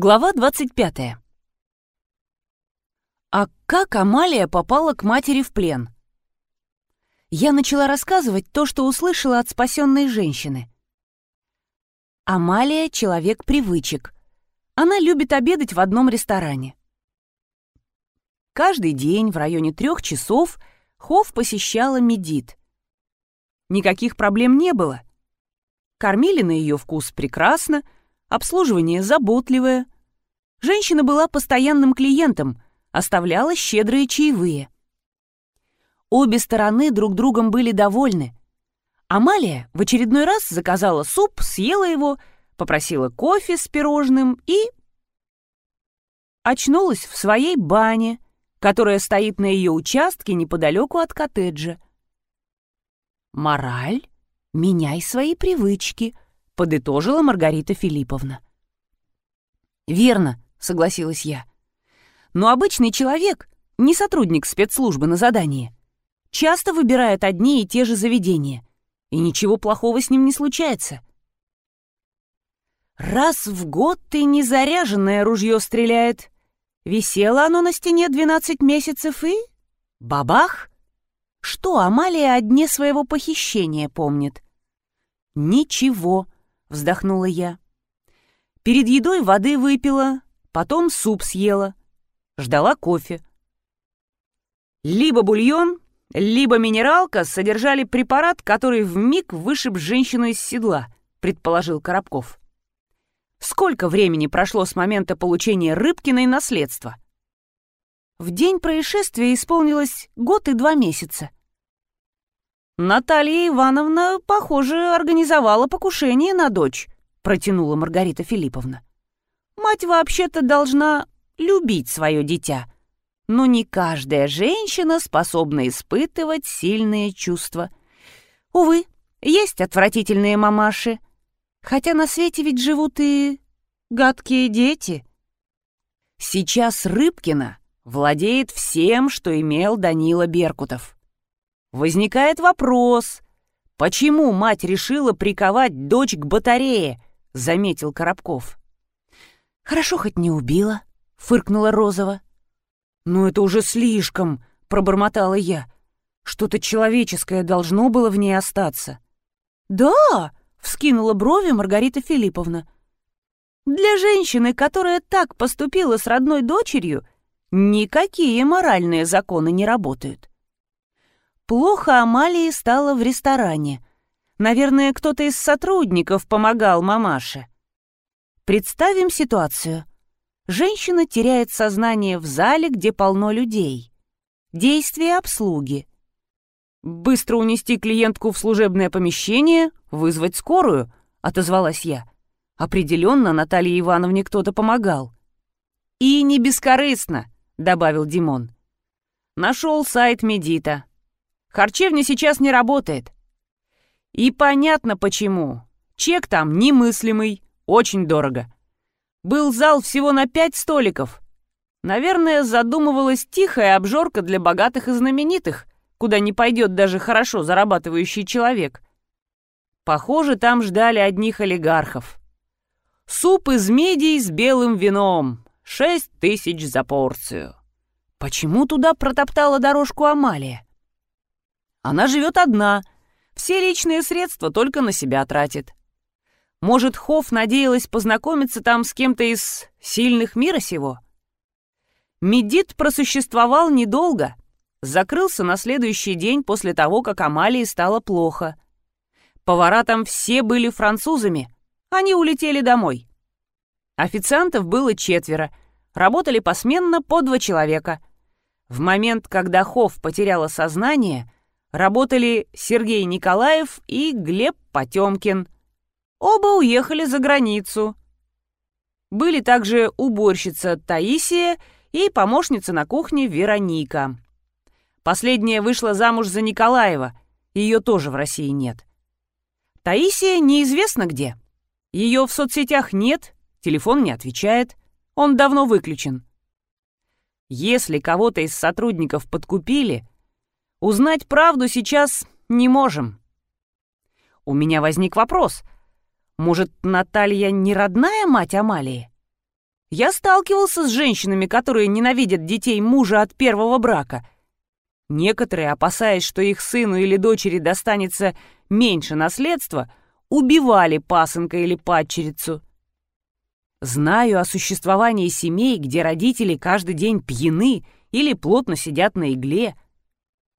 Глава 25. А как Амалия попала к матери в плен? Я начала рассказывать то, что услышала от спасенной женщины. Амалия — человек привычек. Она любит обедать в одном ресторане. Каждый день в районе трех часов Хов посещала Медит. Никаких проблем не было. Кормили на ее вкус прекрасно — обслуживание заботливое. Женщина была постоянным клиентом, оставляла щедрые чаевые. Обе стороны друг другом были довольны. Амалия в очередной раз заказала суп, съела его, попросила кофе с пирожным и... Очнулась в своей бане, которая стоит на ее участке неподалеку от коттеджа. Мораль — меняй свои привычки — подытожила Маргарита Филипповна. «Верно», — согласилась я. «Но обычный человек, не сотрудник спецслужбы на задании, часто выбирает одни и те же заведения, и ничего плохого с ним не случается». «Раз в год ты незаряженное ружье стреляет. Висело оно на стене 12 месяцев и... Бабах! Что Амалия о дне своего похищения помнит?» «Ничего», — вздохнула я. Перед едой воды выпила, потом суп съела, ждала кофе. Либо бульон, либо минералка содержали препарат, который вмиг вышиб женщину из седла, предположил Коробков. Сколько времени прошло с момента получения Рыбкиной наследства? В день происшествия исполнилось год и два месяца. «Наталья Ивановна, похоже, организовала покушение на дочь», — протянула Маргарита Филипповна. «Мать вообще-то должна любить свое дитя, но не каждая женщина способна испытывать сильные чувства. Увы, есть отвратительные мамаши, хотя на свете ведь живут и гадкие дети». Сейчас Рыбкина владеет всем, что имел Данила Беркутов. Возникает вопрос, почему мать решила приковать дочь к батарее, заметил Коробков. Хорошо хоть не убила, фыркнула Розова. Ну это уже слишком, пробормотала я. Что-то человеческое должно было в ней остаться. Да, вскинула брови Маргарита Филипповна. Для женщины, которая так поступила с родной дочерью, никакие моральные законы не работают. Плохо Амалии стало в ресторане. Наверное, кто-то из сотрудников помогал мамаше. Представим ситуацию. Женщина теряет сознание в зале, где полно людей. Действие обслуги. «Быстро унести клиентку в служебное помещение, вызвать скорую», — отозвалась я. Определенно Наталье Ивановне кто-то помогал. «И не бескорыстно», — добавил Димон. Нашел сайт Медита. Харчевня сейчас не работает. И понятно почему. Чек там немыслимый, очень дорого. Был зал всего на пять столиков. Наверное, задумывалась тихая обжорка для богатых и знаменитых, куда не пойдет даже хорошо зарабатывающий человек. Похоже, там ждали одних олигархов. Суп из меди с белым вином. Шесть тысяч за порцию. Почему туда протоптала дорожку Амалия? Она живет одна, все личные средства только на себя тратит. Может, Хофф надеялась познакомиться там с кем-то из сильных мира сего? Медит просуществовал недолго, закрылся на следующий день после того, как Амалии стало плохо. Повара там все были французами, они улетели домой. Официантов было четверо, работали посменно по два человека. В момент, когда Хофф потеряла сознание, работали Сергей Николаев и Глеб Потемкин. Оба уехали за границу. Были также уборщица Таисия и помощница на кухне Вероника. Последняя вышла замуж за Николаева, ее тоже в России нет. Таисия неизвестно где. Ее в соцсетях нет, телефон не отвечает, он давно выключен. Если кого-то из сотрудников подкупили – Узнать правду сейчас не можем. У меня возник вопрос. Может, Наталья не родная мать Амалии? Я сталкивался с женщинами, которые ненавидят детей мужа от первого брака. Некоторые, опасаясь, что их сыну или дочери достанется меньше наследства, убивали пасынка или падчерицу. Знаю о существовании семей, где родители каждый день пьяны или плотно сидят на игле.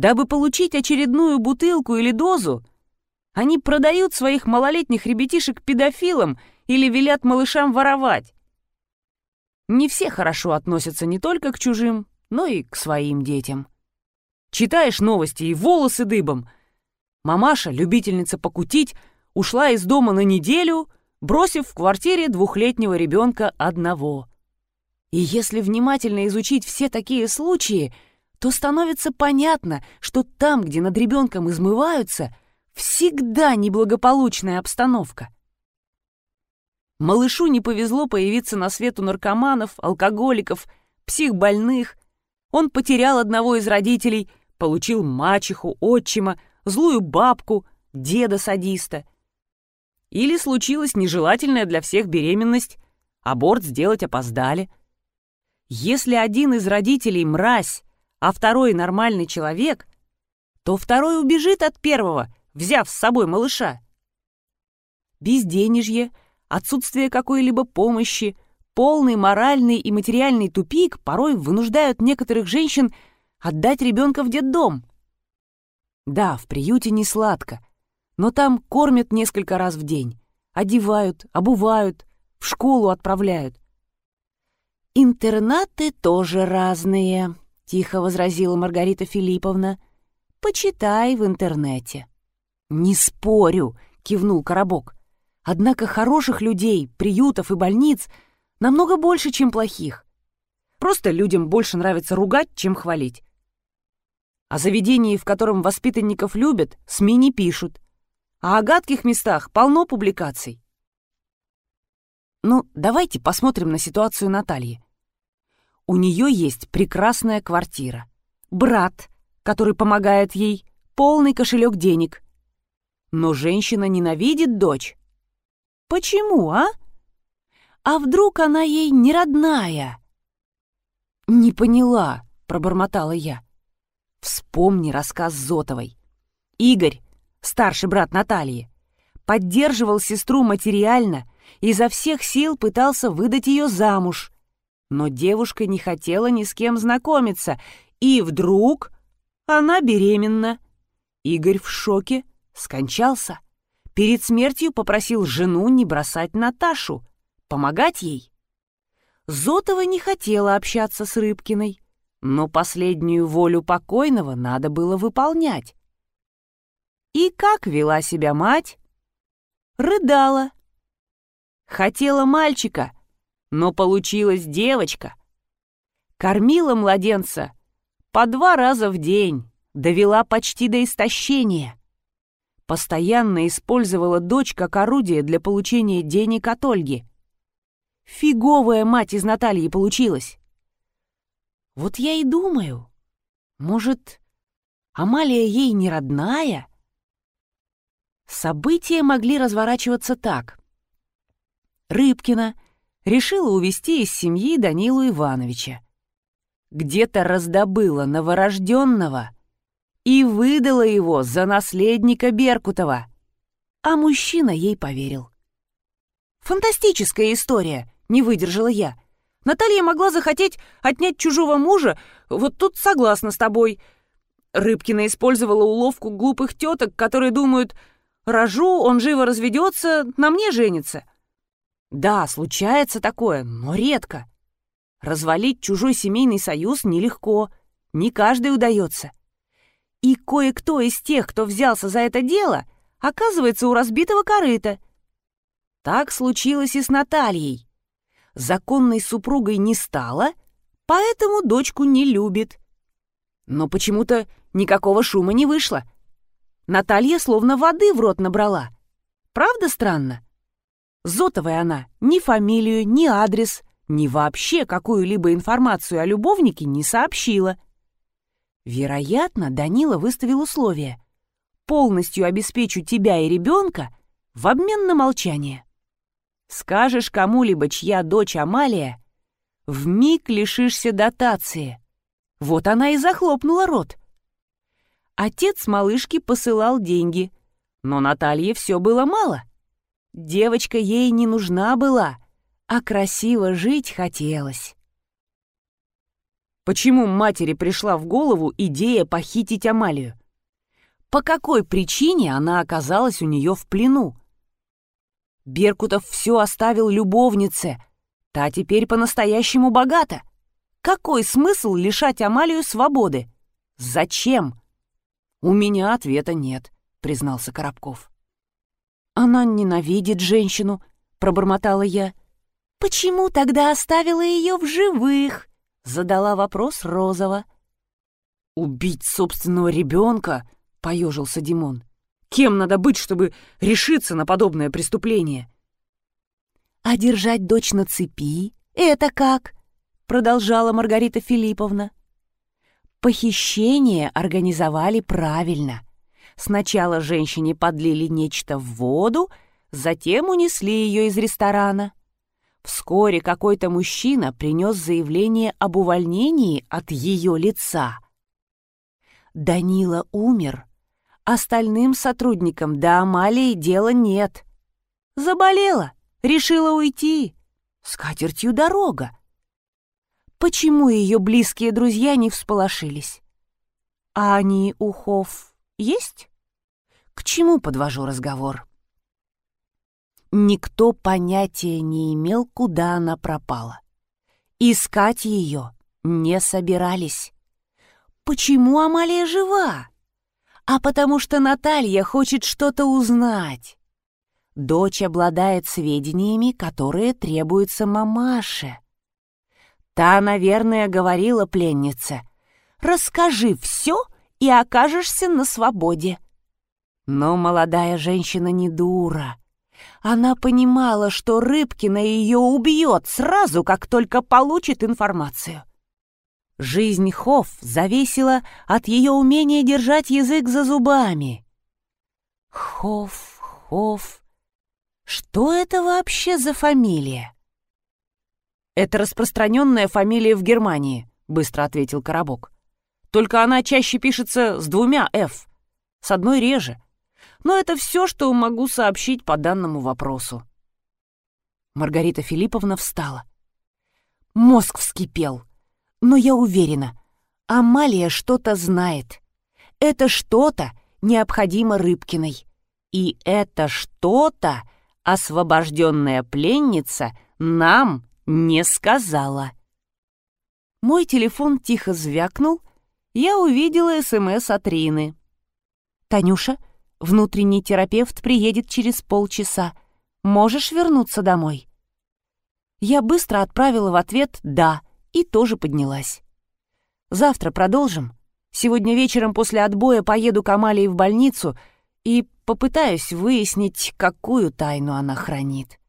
Дабы получить очередную бутылку или дозу, они продают своих малолетних ребятишек педофилам или велят малышам воровать. Не все хорошо относятся не только к чужим, но и к своим детям. Читаешь новости и волосы дыбом. Мамаша, любительница покутить, ушла из дома на неделю, бросив в квартире двухлетнего ребенка одного. И если внимательно изучить все такие случаи, то становится понятно, что там, где над ребенком измываются, всегда неблагополучная обстановка. Малышу не повезло появиться на свет у наркоманов, алкоголиков, психбольных. Он потерял одного из родителей, получил мачеху, отчима, злую бабку, деда-садиста. Или случилась нежелательная для всех беременность, аборт сделать опоздали. Если один из родителей мразь, а второй нормальный человек, то второй убежит от первого, взяв с собой малыша. Безденежье, отсутствие какой-либо помощи, полный моральный и материальный тупик порой вынуждают некоторых женщин отдать ребенка в детдом. Да, в приюте не сладко, но там кормят несколько раз в день, одевают, обувают, в школу отправляют. «Интернаты тоже разные», — тихо возразила Маргарита Филипповна. «Почитай в интернете». «Не спорю», — кивнул Коробок. «Однако хороших людей, приютов и больниц намного больше, чем плохих. Просто людям больше нравится ругать, чем хвалить. О заведении, в котором воспитанников любят, СМИ не пишут а о гадких местах полно публикаций. Ну, давайте посмотрим на ситуацию Натальи. У нее есть прекрасная квартира, брат, который помогает ей, полный кошелек денег. Но женщина ненавидит дочь. Почему, а? А вдруг она ей не родная? Не поняла, пробормотала я. Вспомни рассказ Зотовой. Игорь старший брат Натальи, поддерживал сестру материально и изо всех сил пытался выдать ее замуж. Но девушка не хотела ни с кем знакомиться, и вдруг она беременна. Игорь в шоке, скончался. Перед смертью попросил жену не бросать Наташу, помогать ей. Зотова не хотела общаться с Рыбкиной, но последнюю волю покойного надо было выполнять. И как вела себя мать? Рыдала. Хотела мальчика, но получилась девочка. Кормила младенца по два раза в день, довела почти до истощения. Постоянно использовала дочь как орудие для получения денег от Ольги. Фиговая мать из Натальи получилась. Вот я и думаю, может, Амалия ей не родная? События могли разворачиваться так. Рыбкина решила увести из семьи Данилу Ивановича. Где-то раздобыла новорожденного и выдала его за наследника Беркутова. А мужчина ей поверил. «Фантастическая история!» — не выдержала я. «Наталья могла захотеть отнять чужого мужа, вот тут согласна с тобой». Рыбкина использовала уловку глупых теток, которые думают, Рожу, он живо разведется, на мне женится. Да, случается такое, но редко. Развалить чужой семейный союз нелегко, не каждый удается. И кое-кто из тех, кто взялся за это дело, оказывается у разбитого корыта. Так случилось и с Натальей. Законной супругой не стала, поэтому дочку не любит. Но почему-то никакого шума не вышло — Наталья словно воды в рот набрала. Правда странно? Зотовая она ни фамилию, ни адрес, ни вообще какую-либо информацию о любовнике не сообщила. Вероятно, Данила выставил условие. Полностью обеспечу тебя и ребенка в обмен на молчание. Скажешь кому-либо, чья дочь Амалия, вмиг лишишься дотации. Вот она и захлопнула рот. Отец малышки посылал деньги, но Наталье все было мало. Девочка ей не нужна была, а красиво жить хотелось. Почему матери пришла в голову идея похитить Амалию? По какой причине она оказалась у нее в плену? Беркутов все оставил любовнице, та теперь по-настоящему богата. Какой смысл лишать Амалию свободы? Зачем? У меня ответа нет, признался Коробков. Она ненавидит женщину, пробормотала я. Почему тогда оставила ее в живых? задала вопрос Розова. Убить собственного ребенка? поежился Димон. Кем надо быть, чтобы решиться на подобное преступление? А держать дочь на цепи — это как? продолжала Маргарита Филипповна. Похищение организовали правильно. Сначала женщине подлили нечто в воду, затем унесли ее из ресторана. Вскоре какой-то мужчина принес заявление об увольнении от ее лица. Данила умер. Остальным сотрудникам до Амалии дела нет. Заболела, решила уйти. С катертью дорога. Почему ее близкие друзья не всполошились? А они у Хофф есть? К чему подвожу разговор? Никто понятия не имел, куда она пропала. Искать ее не собирались. Почему Амалия жива? А потому что Наталья хочет что-то узнать. Дочь обладает сведениями, которые требуются мамаше. Та, наверное, говорила пленнице, «Расскажи все, и окажешься на свободе». Но молодая женщина не дура. Она понимала, что Рыбкина ее убьет сразу, как только получит информацию. Жизнь Хофф зависела от ее умения держать язык за зубами. Хофф, Хофф. Что это вообще за фамилия? «Это распространенная фамилия в Германии», — быстро ответил Коробок. «Только она чаще пишется с двумя «ф», с одной реже. Но это все, что могу сообщить по данному вопросу». Маргарита Филипповна встала. Мозг вскипел. Но я уверена, Амалия что-то знает. Это что-то необходимо Рыбкиной. И это что-то освобожденная пленница нам не сказала. Мой телефон тихо звякнул, я увидела СМС от Рины. «Танюша, внутренний терапевт приедет через полчаса. Можешь вернуться домой?» Я быстро отправила в ответ «да» и тоже поднялась. «Завтра продолжим. Сегодня вечером после отбоя поеду к Амалии в больницу и попытаюсь выяснить, какую тайну она хранит».